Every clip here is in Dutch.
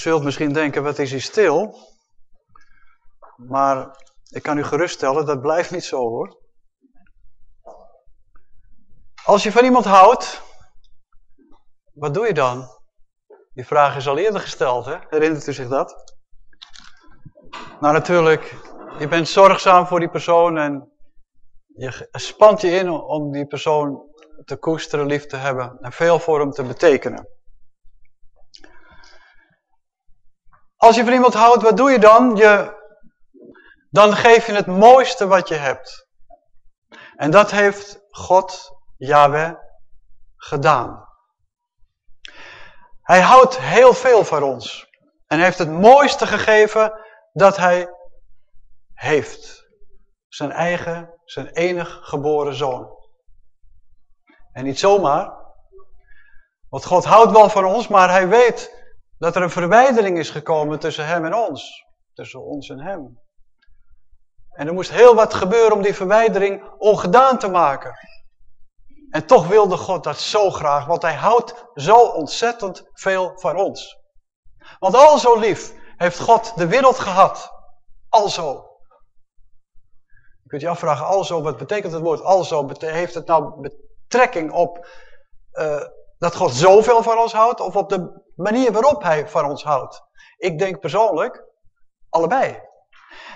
zult misschien denken, wat is hij stil? Maar ik kan u geruststellen, dat blijft niet zo hoor. Als je van iemand houdt, wat doe je dan? Die vraag is al eerder gesteld, hè? herinnert u zich dat? Nou natuurlijk, je bent zorgzaam voor die persoon en je spant je in om die persoon te koesteren, lief te hebben en veel voor hem te betekenen. Als je van iemand houdt, wat doe je dan? Je, dan geef je het mooiste wat je hebt. En dat heeft God, Yahweh, gedaan. Hij houdt heel veel van ons. En heeft het mooiste gegeven dat hij heeft. Zijn eigen, zijn enig geboren zoon. En niet zomaar. Want God houdt wel van ons, maar hij weet dat er een verwijdering is gekomen tussen hem en ons. Tussen ons en hem. En er moest heel wat gebeuren om die verwijdering ongedaan te maken. En toch wilde God dat zo graag, want hij houdt zo ontzettend veel van ons. Want al zo lief heeft God de wereld gehad. Alzo. Je kunt je afvragen, alzo, wat betekent het woord alzo? Heeft het nou betrekking op uh, dat God zoveel van ons houdt of op de manier waarop hij van ons houdt? Ik denk persoonlijk, allebei.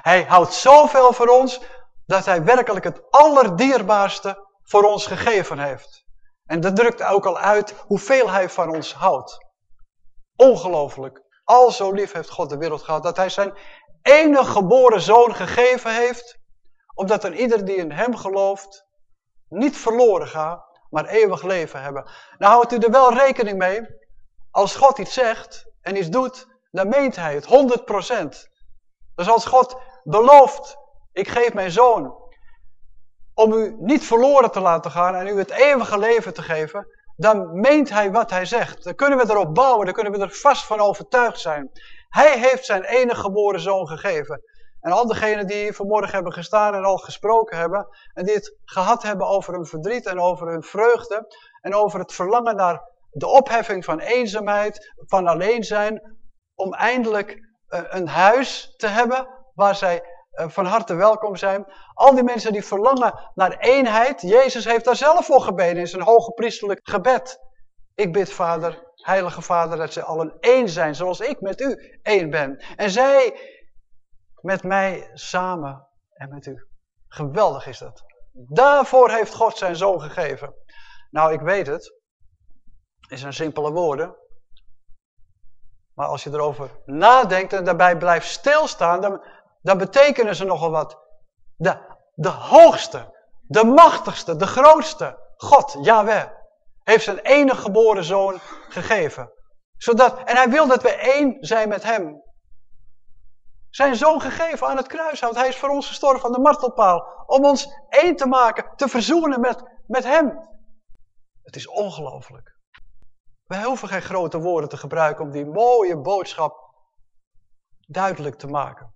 Hij houdt zoveel van ons dat hij werkelijk het allerdierbaarste voor ons gegeven heeft. En dat drukt ook al uit hoeveel hij van ons houdt. Ongelooflijk. Al zo lief heeft God de wereld gehad dat hij zijn enige geboren zoon gegeven heeft, opdat er ieder die in hem gelooft niet verloren gaat, maar eeuwig leven hebben. Nou houdt u er wel rekening mee, als God iets zegt en iets doet, dan meent hij het 100%. Dus als God belooft, ik geef mijn zoon, om u niet verloren te laten gaan en u het eeuwige leven te geven, dan meent hij wat hij zegt. Dan kunnen we erop bouwen, dan kunnen we er vast van overtuigd zijn. Hij heeft zijn enige geboren zoon gegeven. En al degenen die vanmorgen hebben gestaan en al gesproken hebben, en die het gehad hebben over hun verdriet en over hun vreugde, en over het verlangen naar de opheffing van eenzaamheid, van alleen zijn, om eindelijk eh, een huis te hebben waar zij eh, van harte welkom zijn. Al die mensen die verlangen naar eenheid, Jezus heeft daar zelf voor gebeden in zijn hoge priesterlijk gebed. Ik bid, Vader, Heilige Vader, dat zij allen één zijn, zoals ik met u één ben. En zij met mij samen en met u. Geweldig is dat. Daarvoor heeft God zijn zoon gegeven. Nou, ik weet het. Het zijn simpele woorden. Maar als je erover nadenkt en daarbij blijft stilstaan, dan, dan betekenen ze nogal wat. De, de hoogste, de machtigste, de grootste, God, Yahweh, heeft zijn enige geboren zoon gegeven. Zodat, en hij wil dat we één zijn met hem. Zijn zoon gegeven aan het kruishout. Hij is voor ons gestorven aan de martelpaal. Om ons één te maken, te verzoenen met, met hem. Het is ongelooflijk. We hoeven geen grote woorden te gebruiken om die mooie boodschap duidelijk te maken.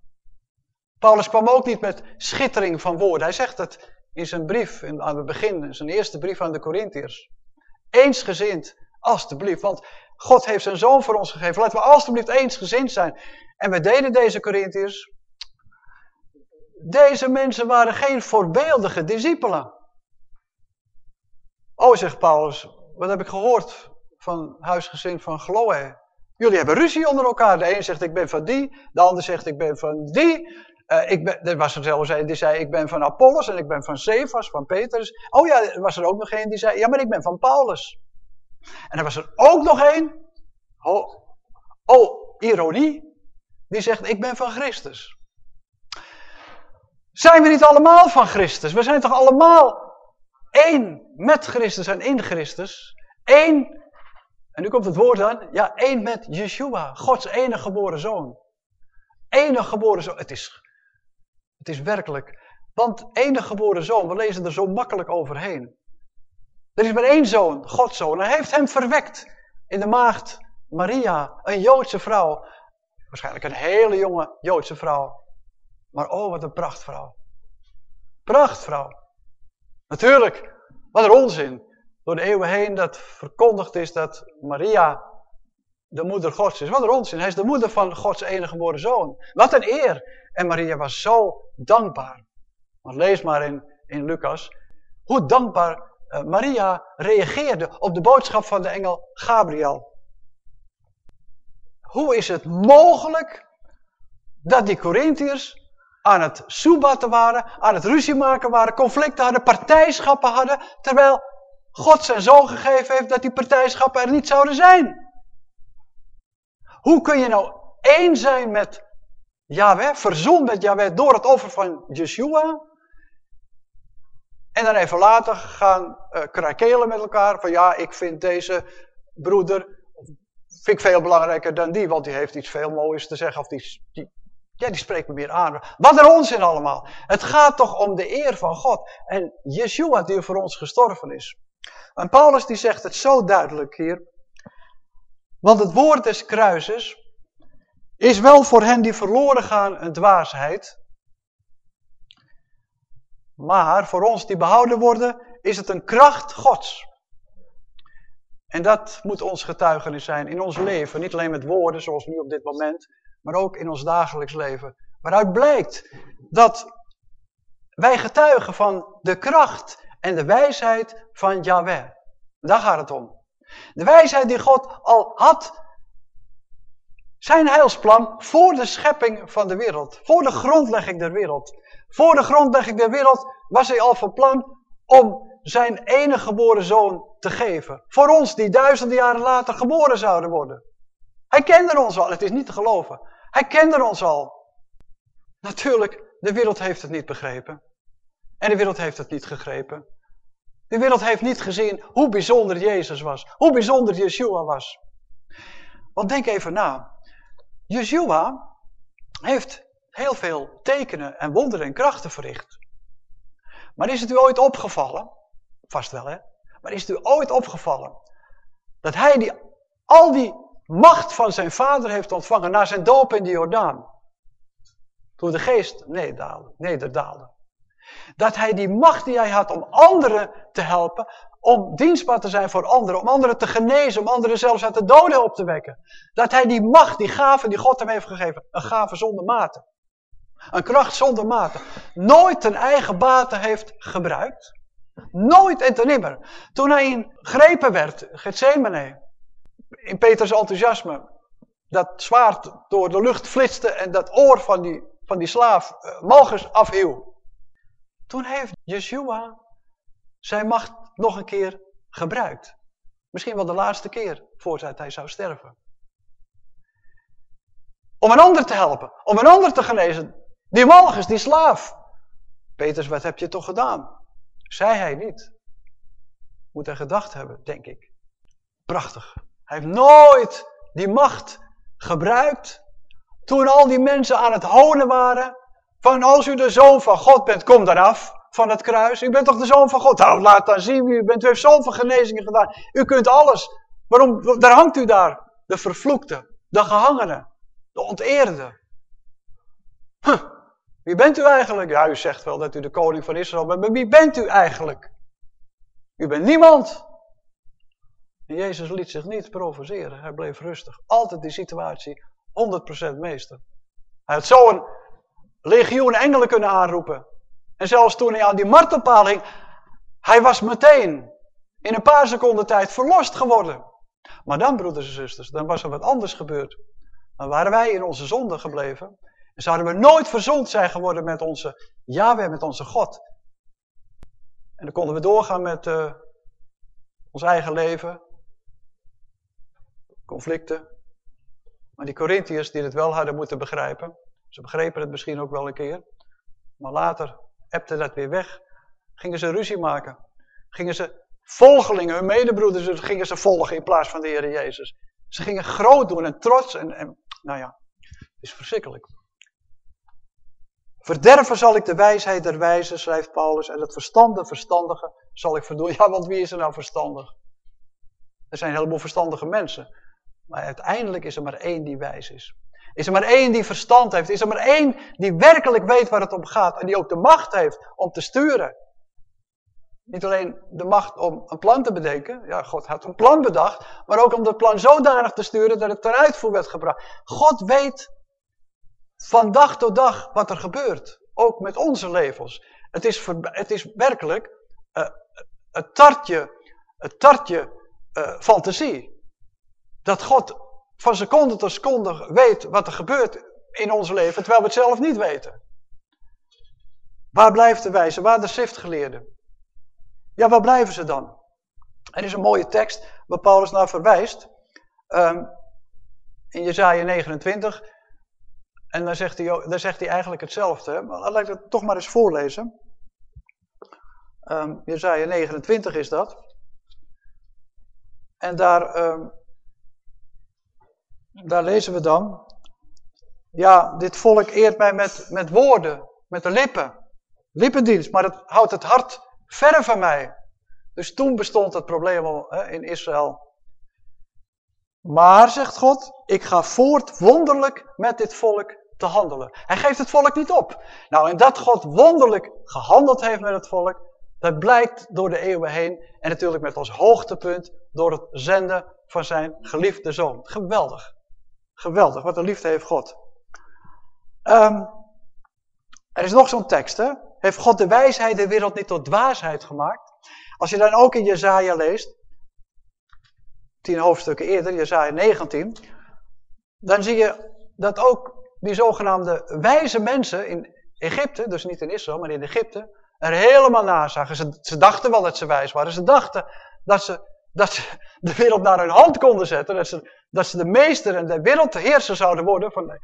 Paulus kwam ook niet met schittering van woorden. Hij zegt het in zijn brief aan het begin, in zijn eerste brief aan de Corinthiërs. Eensgezind, alstublieft. Want God heeft zijn zoon voor ons gegeven. Laten we alstublieft eensgezind zijn. En we deden deze Corinthiërs. Deze mensen waren geen voorbeeldige discipelen. Oh, zegt Paulus, wat heb ik gehoord van huisgezin van Chloe? Jullie hebben ruzie onder elkaar. De een zegt ik ben van die, de ander zegt ik ben van die. Uh, ik ben, er was er zelfs een die zei, ik ben van Apollos en ik ben van Cephas, van Petrus. Oh ja, er was er ook nog een die zei, ja, maar ik ben van Paulus. En er was er ook nog een, oh, ironie, die zegt, ik ben van Christus. Zijn we niet allemaal van Christus? We zijn toch allemaal één met Christus en in Christus? Eén, en nu komt het woord aan, ja, één met Yeshua, Gods enige geboren zoon. Enige geboren zoon. Het is het is werkelijk. Want enige geboren zoon, we lezen er zo makkelijk overheen. Er is maar één zoon, Gods zoon. Hij heeft hem verwekt in de maagd Maria, een Joodse vrouw. Waarschijnlijk een hele jonge Joodse vrouw. Maar oh, wat een prachtvrouw. Prachtvrouw. Natuurlijk, wat een onzin. Door de eeuwen heen dat verkondigd is dat Maria de moeder Gods is. Wat een onzin. Hij is de moeder van Gods enige geboren zoon. Wat een eer. En Maria was zo dankbaar. Want lees maar in, in Lucas. Hoe dankbaar Maria reageerde op de boodschap van de engel Gabriel. Hoe is het mogelijk dat die Corinthiërs aan het soebatten waren, aan het ruzie maken waren, conflicten hadden, partijschappen hadden, terwijl God zijn zoon gegeven heeft dat die partijschappen er niet zouden zijn. Hoe kun je nou één zijn met Yahweh, verzond met Yahweh door het offer van Yeshua, en dan even later gaan uh, krakelen met elkaar. Van ja, ik vind deze broeder vind veel belangrijker dan die. Want die heeft iets veel moois te zeggen. Of die, ja, die spreekt me meer aan. Wat een onzin allemaal. Het gaat toch om de eer van God. En Yeshua die voor ons gestorven is. En Paulus die zegt het zo duidelijk hier. Want het woord des kruises is wel voor hen die verloren gaan een dwaasheid. Maar voor ons die behouden worden, is het een kracht Gods. En dat moet ons getuigenis zijn in ons leven. Niet alleen met woorden, zoals nu op dit moment, maar ook in ons dagelijks leven. Waaruit blijkt dat wij getuigen van de kracht en de wijsheid van Yahweh. Daar gaat het om. De wijsheid die God al had, zijn heilsplan voor de schepping van de wereld. Voor de grondlegging der wereld. Voor de grondlegging der wereld was hij al van plan om zijn enige geboren zoon te geven. Voor ons die duizenden jaren later geboren zouden worden. Hij kende ons al, het is niet te geloven. Hij kende ons al. Natuurlijk, de wereld heeft het niet begrepen. En de wereld heeft het niet gegrepen. De wereld heeft niet gezien hoe bijzonder Jezus was. Hoe bijzonder Yeshua was. Want denk even na. Yeshua heeft heel veel tekenen en wonderen en krachten verricht. Maar is het u ooit opgevallen, vast wel hè, maar is het u ooit opgevallen dat hij die, al die macht van zijn vader heeft ontvangen na zijn doop in de Jordaan. Toen de geest nedaalde, nederdaalde. Dat hij die macht die hij had om anderen te helpen, om dienstbaar te zijn voor anderen, om anderen te genezen, om anderen zelfs uit de doden op te wekken. Dat hij die macht, die gave die God hem heeft gegeven, een gave zonder mate. Een kracht zonder mate. Nooit ten eigen baten heeft gebruikt. Nooit en ten nimmer. Toen hij in grepen werd, Gethsemane, in Peters enthousiasme, dat zwaard door de lucht flitste en dat oor van die, van die slaaf uh, Malchus afhieuw. Toen heeft Yeshua zijn macht nog een keer gebruikt. Misschien wel de laatste keer voordat hij zou sterven. Om een ander te helpen, om een ander te genezen. Die Malchus, die slaaf. Peters, wat heb je toch gedaan? Zei hij niet. Moet hij gedacht hebben, denk ik. Prachtig. Hij heeft nooit die macht gebruikt. Toen al die mensen aan het honen waren. Van als u de zoon van God bent, kom dan af van het kruis. U bent toch de zoon van God? Nou, laat dan zien wie u bent. U heeft zoveel genezingen gedaan. U kunt alles. Waarom? Hangt u daar. De vervloekte, de gehangene, de onteerde. Huh. Wie bent u eigenlijk? Ja, u zegt wel dat u de koning van Israël bent, maar wie bent u eigenlijk? U bent niemand. En Jezus liet zich niet provoceren. Hij bleef rustig. Altijd die situatie 100% meester. Hij had zo een legioen engelen kunnen aanroepen. En zelfs toen hij aan die martelpaal hing, hij was meteen in een paar seconden tijd verlost geworden. Maar dan, broeders en zusters, dan was er wat anders gebeurd. Dan waren wij in onze zonde gebleven. En zouden we nooit verzond zijn geworden met onze Yahweh, met onze God. En dan konden we doorgaan met uh, ons eigen leven. Conflicten. Maar die Corinthiërs die het wel hadden moeten begrijpen. Ze begrepen het misschien ook wel een keer. Maar later ebte dat weer weg. Gingen ze ruzie maken. Gingen ze volgelingen, hun medebroeders, gingen ze volgen in plaats van de Heer Jezus. Ze gingen groot doen en trots. En, en nou ja, het is verschrikkelijk. Verderven zal ik de wijsheid der wijzen, schrijft Paulus, en het verstande verstandige zal ik verdoen. Ja, want wie is er nou verstandig? Er zijn een heleboel verstandige mensen. Maar uiteindelijk is er maar één die wijs is. Is er maar één die verstand heeft. Is er maar één die werkelijk weet waar het om gaat. En die ook de macht heeft om te sturen. Niet alleen de macht om een plan te bedenken. Ja, God had een plan bedacht. Maar ook om dat plan zodanig te sturen dat het ten uitvoer werd gebracht. God weet van dag tot dag wat er gebeurt. Ook met onze levens. Het is, het is werkelijk uh, het tartje, het tartje uh, fantasie. Dat God van seconde tot seconde weet wat er gebeurt in ons leven, terwijl we het zelf niet weten. Waar blijft de wijze? Waar de schriftgeleerde? Ja, waar blijven ze dan? Er is een mooie tekst waar Paulus naar verwijst. Um, in Jezaja 29. En dan zegt, hij, dan zegt hij eigenlijk hetzelfde. Maar laat ik het toch maar eens voorlezen. Um, Jezaja 29 is dat. En daar, um, daar lezen we dan. Ja, dit volk eert mij met, met woorden, met de lippen. Lippendienst, maar het houdt het hart verre van mij. Dus toen bestond het probleem al in Israël. Maar, zegt God, ik ga voort wonderlijk met dit volk te handelen. Hij geeft het volk niet op. Nou, en dat God wonderlijk gehandeld heeft met het volk, dat blijkt door de eeuwen heen. En natuurlijk met als hoogtepunt door het zenden van zijn geliefde zoon. Geweldig. Geweldig, wat een liefde heeft God. Um, er is nog zo'n tekst, hè? Heeft God de wijsheid de wereld niet tot dwaasheid gemaakt? Als je dan ook in Jezaja leest, tien hoofdstukken eerder, Jezaja 19, dan zie je dat ook die zogenaamde wijze mensen in Egypte, dus niet in Israël, maar in Egypte, er helemaal nazagen. Ze, ze dachten wel dat ze wijs waren. Ze dachten dat ze, dat ze de wereld naar hun hand konden zetten. Dat ze, dat ze de meester en de wereldheerser zouden worden. Van,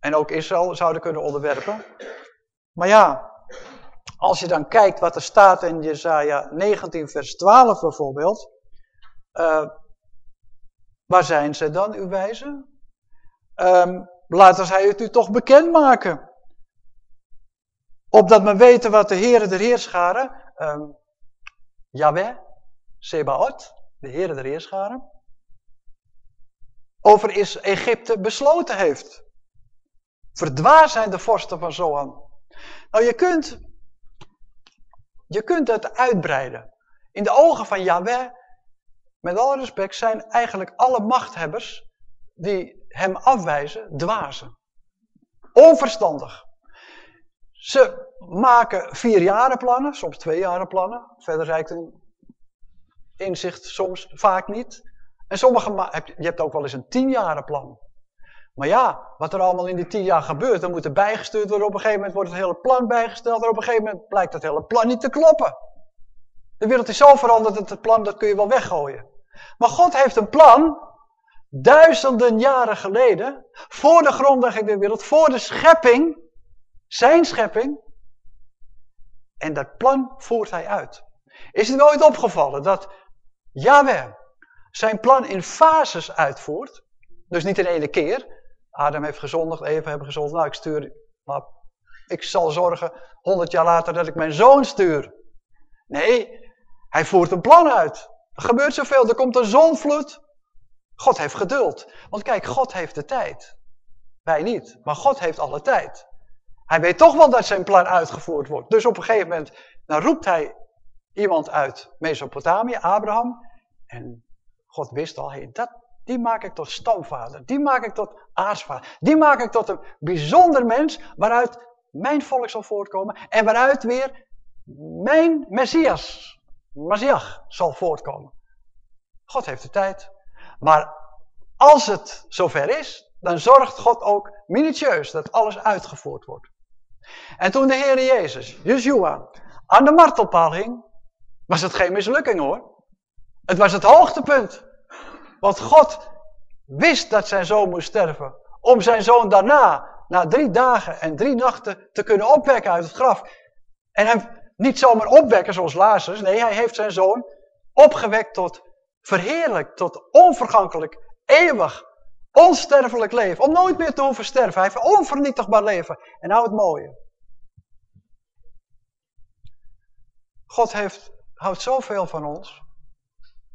en ook Israël zouden kunnen onderwerpen. Maar ja, als je dan kijkt wat er staat in Jesaja 19 vers 12 bijvoorbeeld. Uh, waar zijn ze dan, uw wijzen? Um, laten zij het u toch bekendmaken. Opdat men weten wat de Heere der Heerscharen, um, Yahweh, Sebaot, de Heere der Heerscharen, over is Egypte besloten heeft. Verdwaar zijn de vorsten van Zoan. Nou, je kunt, je kunt het uitbreiden. In de ogen van Yahweh, met alle respect, zijn eigenlijk alle machthebbers die hem afwijzen dwazen. Onverstandig. Ze maken vier jaren plannen, soms twee jaren plannen. Verder reikt een inzicht soms vaak niet. En sommige, je hebt ook wel eens een tien jaren plan. Maar ja, wat er allemaal in die tien jaar gebeurt, dan moet er bijgestuurd worden. Op een gegeven moment wordt het hele plan bijgesteld. En op een gegeven moment blijkt het hele plan niet te kloppen. De wereld is zo veranderd dat het plan, dat kun je wel weggooien. Maar God heeft een plan, duizenden jaren geleden, voor de grondlegging der wereld, voor de schepping, zijn schepping. En dat plan voert hij uit. Is het nooit opgevallen dat Yahweh zijn plan in fases uitvoert? Dus niet in één keer. Adam heeft gezondigd, Eva heeft gezondigd. Nou, ik stuur, maar ik zal zorgen honderd jaar later dat ik mijn zoon stuur. Nee, hij voert een plan uit. Er gebeurt zoveel, er komt een zonvloed. God heeft geduld. Want kijk, God heeft de tijd. Wij niet, maar God heeft alle tijd. Hij weet toch wel dat zijn plan uitgevoerd wordt. Dus op een gegeven moment, dan roept hij iemand uit Mesopotamië, Abraham. En God wist al, hey, dat, die maak ik tot stamvader. Die maak ik tot aartsvader. Die maak ik tot een bijzonder mens waaruit mijn volk zal voortkomen. En waaruit weer mijn Messias, Messias zal voortkomen. God heeft de tijd. Maar als het zover is, dan zorgt God ook minutieus dat alles uitgevoerd wordt. En toen de Heer Jezus, Yeshua, aan de martelpaal hing, was het geen mislukking hoor. Het was het hoogtepunt. Want God wist dat zijn zoon moest sterven. Om zijn zoon daarna, na drie dagen en drie nachten, te kunnen opwekken uit het graf. En hem niet zomaar opwekken zoals Lazarus. Nee, hij heeft zijn zoon opgewekt tot verheerlijk, tot onvergankelijk, eeuwig, onsterfelijk leven. Om nooit meer te hoeven sterven. Hij heeft een onvernietigbaar leven. En nou het mooie. God heeft, houdt zoveel van ons.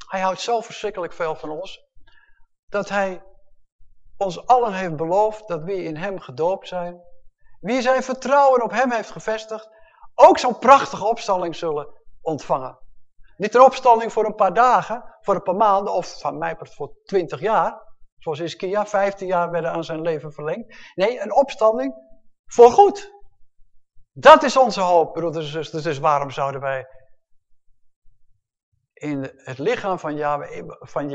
Hij houdt zo verschrikkelijk veel van ons, dat hij ons allen heeft beloofd dat wie in hem gedoopt zijn, wie zijn vertrouwen op hem heeft gevestigd, ook zo'n prachtige opstalling zullen ontvangen. Niet een opstanding voor een paar dagen, voor een paar maanden of van mij voor twintig jaar. Zoals Iskia, 15 jaar werden aan zijn leven verlengd. Nee, een opstanding voor goed. Dat is onze hoop, broeders en zusters. Dus waarom zouden wij in het lichaam van Yahweh, van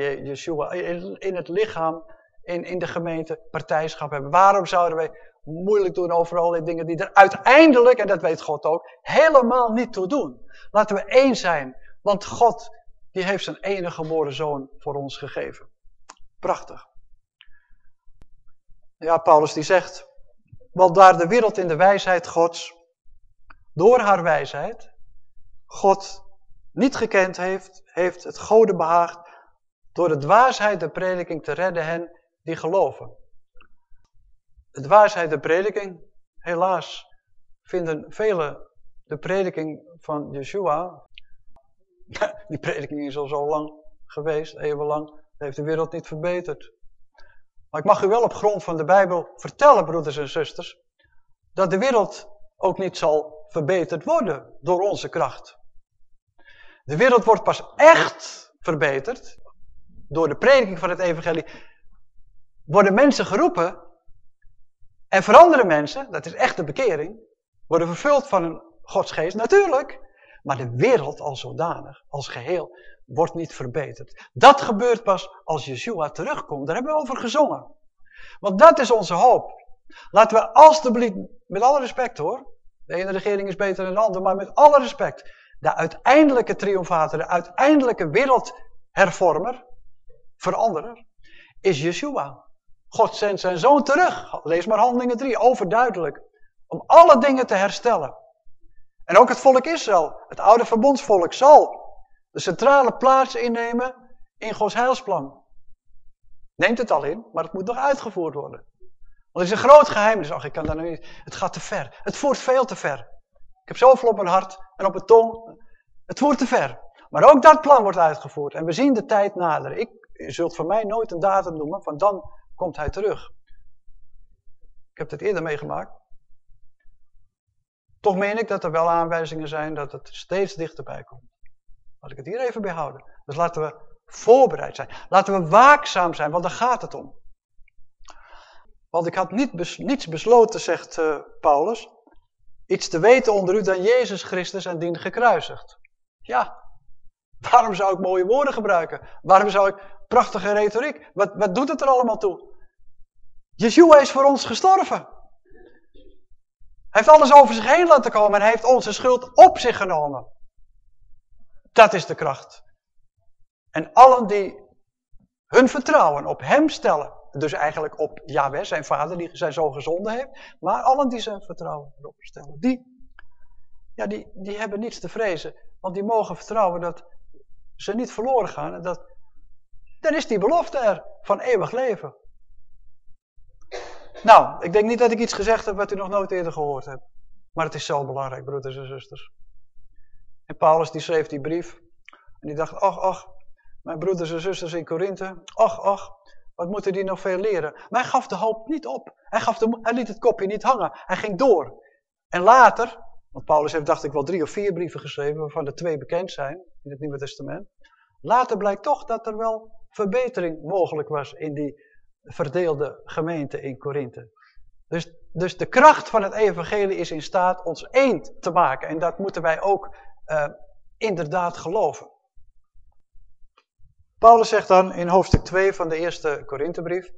in het lichaam, in, in de gemeente partijschap hebben? Waarom zouden wij moeilijk doen over allerlei dingen die er uiteindelijk, en dat weet God ook, helemaal niet toe doen? Laten we één zijn, want God die heeft zijn enige geboren zoon voor ons gegeven. Prachtig. Ja, Paulus die zegt, want daar de wereld in de wijsheid Gods, door haar wijsheid, God niet gekend heeft, heeft het Gode behaagd door de dwaasheid de prediking te redden hen die geloven. De dwaasheid de prediking, helaas vinden velen de prediking van Yeshua, die prediking is al zo lang geweest, eeuwenlang, heeft de wereld niet verbeterd. Maar ik mag u wel op grond van de Bijbel vertellen, broeders en zusters, dat de wereld ook niet zal verbeterd worden door onze kracht. De wereld wordt pas echt verbeterd door de prediking van het evangelie. Worden mensen geroepen en veranderen mensen, dat is echt de bekering, worden vervuld van een godsgeest, natuurlijk. Maar de wereld als zodanig, als geheel, wordt niet verbeterd. Dat gebeurt pas als Yeshua terugkomt. Daar hebben we over gezongen. Want dat is onze hoop. Laten we alstublieft, met alle respect hoor, de ene regering is beter dan de andere, maar met alle respect, de uiteindelijke triomfator, de uiteindelijke wereldhervormer, veranderer, is Yeshua. God zendt zijn zoon terug, lees maar handelingen 3, overduidelijk, om alle dingen te herstellen. En ook het volk Israël, het oude verbondsvolk, zal de centrale plaats innemen in Gods heilsplan. Neemt het al in, maar het moet nog uitgevoerd worden. Want het is een groot geheim, dus ach, ik kan daar nu niet. Het gaat te ver. Het voert veel te ver. Ik heb zoveel op mijn hart en op mijn tong. Het voert te ver. Maar ook dat plan wordt uitgevoerd. En we zien de tijd naderen. Ik, zult van mij nooit een datum noemen, van dan komt hij terug. Ik heb het eerder meegemaakt. Toch meen ik dat er wel aanwijzingen zijn dat het steeds dichterbij komt. Laat ik het hier even bij houden. Dus laten we voorbereid zijn. Laten we waakzaam zijn, want daar gaat het om. Want ik had niet niets besloten, zegt uh, Paulus, iets te weten onder u dan Jezus Christus en dien gekruisigd. Ja, waarom zou ik mooie woorden gebruiken? Waarom zou ik prachtige retoriek? Wat, wat doet het er allemaal toe? Yeshua is voor ons gestorven. Hij heeft alles over zich heen laten komen en hij heeft onze schuld op zich genomen. Dat is de kracht. En allen die hun vertrouwen op hem stellen, dus eigenlijk op Yahweh, zijn vader die zijn zoon gezonden heeft, maar allen die zijn vertrouwen erop stellen, die, ja, die, die hebben niets te vrezen, want die mogen vertrouwen dat ze niet verloren gaan en dat, dan is die belofte er van eeuwig leven. Nou, ik denk niet dat ik iets gezegd heb wat u nog nooit eerder gehoord hebt. Maar het is zo belangrijk, broeders en zusters. En Paulus die schreef die brief. En die dacht, ach, ach, mijn broeders en zusters in Korinthe. Ach, ach, wat moeten die nog veel leren? Maar hij gaf de hoop niet op. Hij, gaf de, hij liet het kopje niet hangen. Hij ging door. En later, want Paulus heeft dacht ik wel drie of vier brieven geschreven, waarvan er twee bekend zijn in het Nieuwe Testament. Later blijkt toch dat er wel verbetering mogelijk was in die verdeelde gemeente in Korinthe. Dus, dus de kracht van het evangelie is in staat ons één te maken. En dat moeten wij ook uh, inderdaad geloven. Paulus zegt dan in hoofdstuk 2 van de eerste Korinthebrief.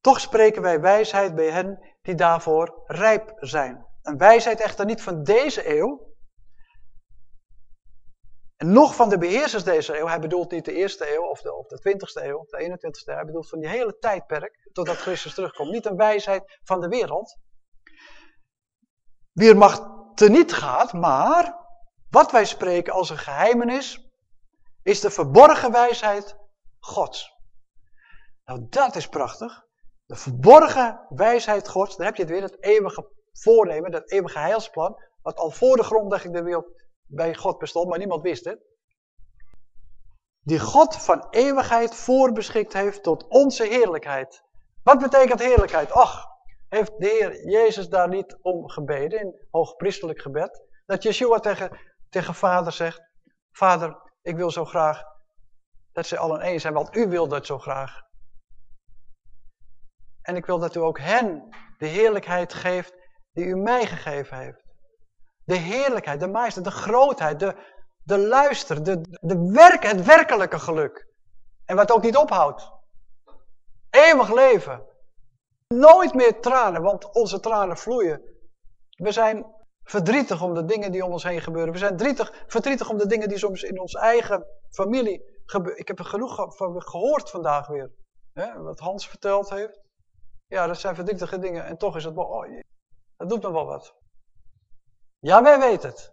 Toch spreken wij wijsheid bij hen die daarvoor rijp zijn. Een wijsheid echter niet van deze eeuw. En nog van de beheersers deze eeuw. Hij bedoelt niet de eerste eeuw of de, of de 20ste eeuw de 21ste eeuw. Hij bedoelt van die hele tijdperk totdat Christus terugkomt. Niet een wijsheid van de wereld. Wie er mag teniet gaat, maar wat wij spreken als een geheimenis is de verborgen wijsheid Gods. Nou, dat is prachtig. De verborgen wijsheid Gods, daar heb je het weer, het eeuwige voornemen, dat eeuwige heilsplan, wat al voor de grondlegging der wereld bij God bestond, maar niemand wist het. Die God van eeuwigheid voorbeschikt heeft tot onze heerlijkheid. Wat betekent heerlijkheid? Ach, heeft de Heer Jezus daar niet om gebeden in hoogpriestelijk gebed? Dat Yeshua tegen tegen vader zegt, vader, ik wil zo graag dat ze allen één zijn, want u wil dat zo graag. En ik wil dat u ook hen de heerlijkheid geeft die u mij gegeven heeft. De heerlijkheid, de majesteit, de grootheid, de, de luister, de, de werk, het werkelijke geluk. En wat ook niet ophoudt. Eeuwig leven. Nooit meer tranen, want onze tranen vloeien. We zijn verdrietig om de dingen die om ons heen gebeuren. We zijn verdrietig, verdrietig om de dingen die soms in onze eigen familie gebeuren. Ik heb er genoeg van gehoord vandaag weer. Hè, wat Hans verteld heeft. Ja, dat zijn verdrietige dingen. En toch is het oh, dat doet me wel wat. Ja, wij weten het.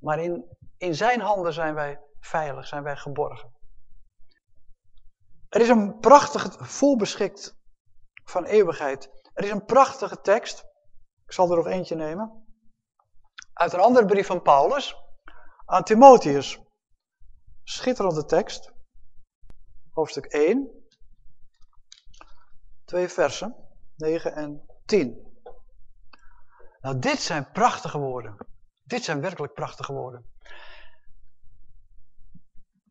Maar in, in zijn handen zijn wij veilig, zijn wij geborgen. Er is een prachtige, volbeschikt van eeuwigheid. Er is een prachtige tekst. Ik zal er nog eentje nemen. Uit een andere brief van Paulus aan Timotheus. Schitterende tekst. Hoofdstuk 1. Twee versen. 9 en 10. Nou, dit zijn prachtige woorden. Dit zijn werkelijk prachtige woorden.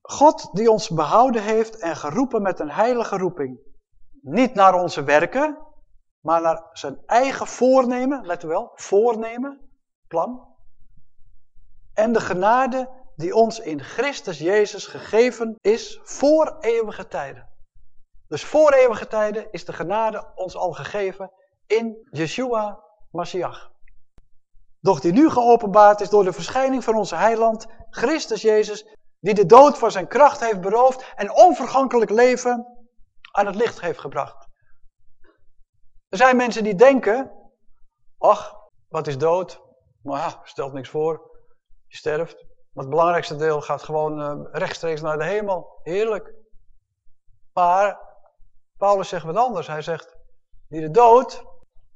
God die ons behouden heeft en geroepen met een heilige roeping. Niet naar onze werken, maar naar zijn eigen voornemen, let wel, voornemen, plan. En de genade die ons in Christus Jezus gegeven is voor eeuwige tijden. Dus voor eeuwige tijden is de genade ons al gegeven in Yeshua Mashiach. Doch die nu geopenbaard is door de verschijning van onze heiland, Christus Jezus, die de dood van zijn kracht heeft beroofd en onvergankelijk leven aan het licht heeft gebracht. Er zijn mensen die denken, ach, wat is dood? Maar ja, stelt niks voor. Je sterft. Maar het belangrijkste deel gaat gewoon uh, rechtstreeks naar de hemel. Heerlijk. Maar Paulus zegt wat anders. Hij zegt, die de dood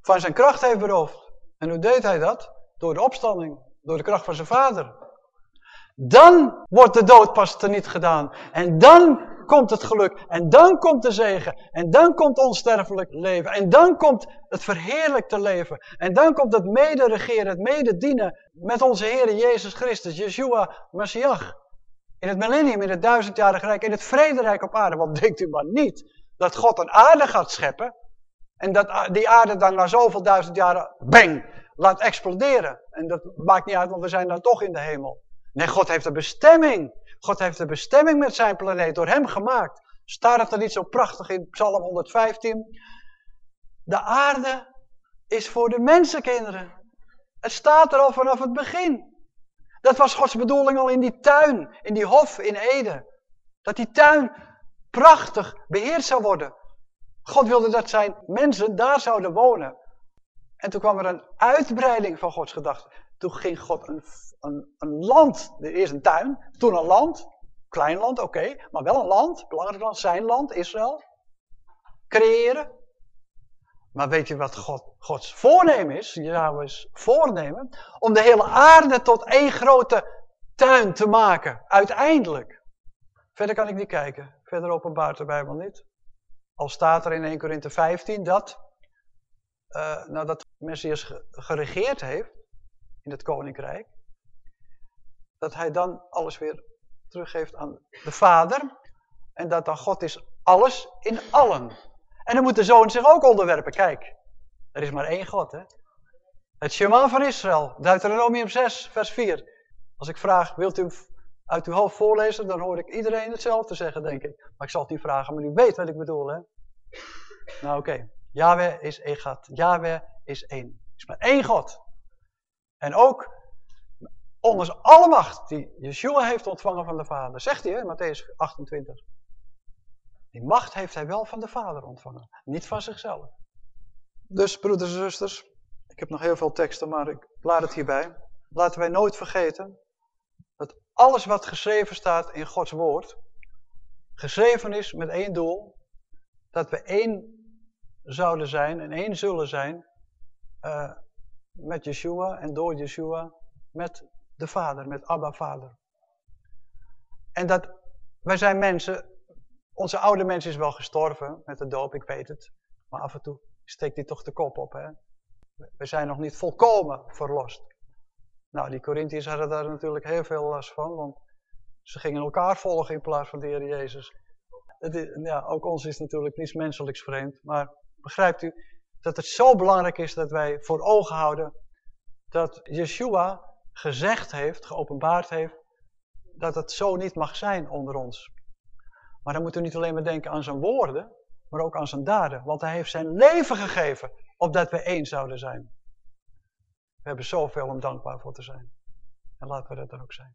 van zijn kracht heeft beroofd. En hoe deed hij dat? Door de opstanding. Door de kracht van zijn vader. Dan wordt de dood pas teniet gedaan. En dan komt het geluk. En dan komt de zegen. En dan komt onsterfelijk leven. En dan komt het verheerlijkte leven. En dan komt het mederegeren, het mededienen met onze Heer Jezus Christus, Yeshua Messiach. In het millennium, in het duizendjarige rijk, in het vrederijk op aarde. Want denkt u maar niet dat God een aarde gaat scheppen. En dat die aarde dan na zoveel duizend jaren, bang, laat exploderen. En dat maakt niet uit, want we zijn dan toch in de hemel. Nee, God heeft een bestemming. God heeft een bestemming met zijn planeet, door hem gemaakt. Staat er niet zo prachtig in Psalm 115? De aarde is voor de mensenkinderen. Het staat er al vanaf het begin. Dat was Gods bedoeling al in die tuin, in die hof in Ede. Dat die tuin prachtig beheerd zou worden. God wilde dat zijn mensen daar zouden wonen. En toen kwam er een uitbreiding van Gods gedachten. Toen ging God een, een, een land, eerst een tuin, toen een land, klein land, oké, maar wel een land, belangrijk land, zijn land, Israël, creëren. Maar weet je wat God, Gods voornemen is? Eens voornemen om de hele aarde tot één grote tuin te maken, uiteindelijk. Verder kan ik niet kijken, verder openbaart de Bijbel niet. Al staat er in 1 Korinthe 15 dat, uh, nadat Messias geregeerd heeft, in het koninkrijk, dat hij dan alles weer teruggeeft aan de Vader. En dat dan God is alles in allen. En dan moet de Zoon zich ook onderwerpen. Kijk, er is maar één God. Hè? Het Shema van Israël, Deuteronomium 6, vers 4. Als ik vraag, wilt u uit uw hoofd voorlezen, dan hoor ik iedereen hetzelfde zeggen, denk ik. Maar ik zal het niet vragen, maar u weet wat ik bedoel. Hè? Nou oké, okay. Yahweh is Egat. Yahweh is één. Is maar één God. En ook onder alle macht die Yeshua heeft ontvangen van de Vader. Zegt hij, hè, Matthäus 28. Die macht heeft hij wel van de Vader ontvangen. Niet van zichzelf. Dus broeders en zusters, ik heb nog heel veel teksten, maar ik laat het hierbij. Laten wij nooit vergeten dat alles wat geschreven staat in Gods woord, geschreven is met één doel. Dat we één zouden zijn en één zullen zijn uh, met Yeshua en door Yeshua met de Vader, met Abba Vader. En dat wij zijn mensen, onze oude mens is wel gestorven met de doop, ik weet het. Maar af en toe steekt hij toch de kop op. Hè? We zijn nog niet volkomen verlost. Nou, die Corinthiërs hadden daar natuurlijk heel veel last van, want ze gingen elkaar volgen in plaats van de Heer Jezus. Het is, ja, ook ons is natuurlijk niets menselijks vreemd, maar begrijpt u dat het zo belangrijk is dat wij voor ogen houden dat Yeshua gezegd heeft, geopenbaard heeft, dat het zo niet mag zijn onder ons. Maar dan moeten we niet alleen maar denken aan zijn woorden, maar ook aan zijn daden. Want hij heeft zijn leven gegeven, opdat we één zouden zijn. We hebben zoveel om dankbaar voor te zijn. En laten we dat dan ook zijn.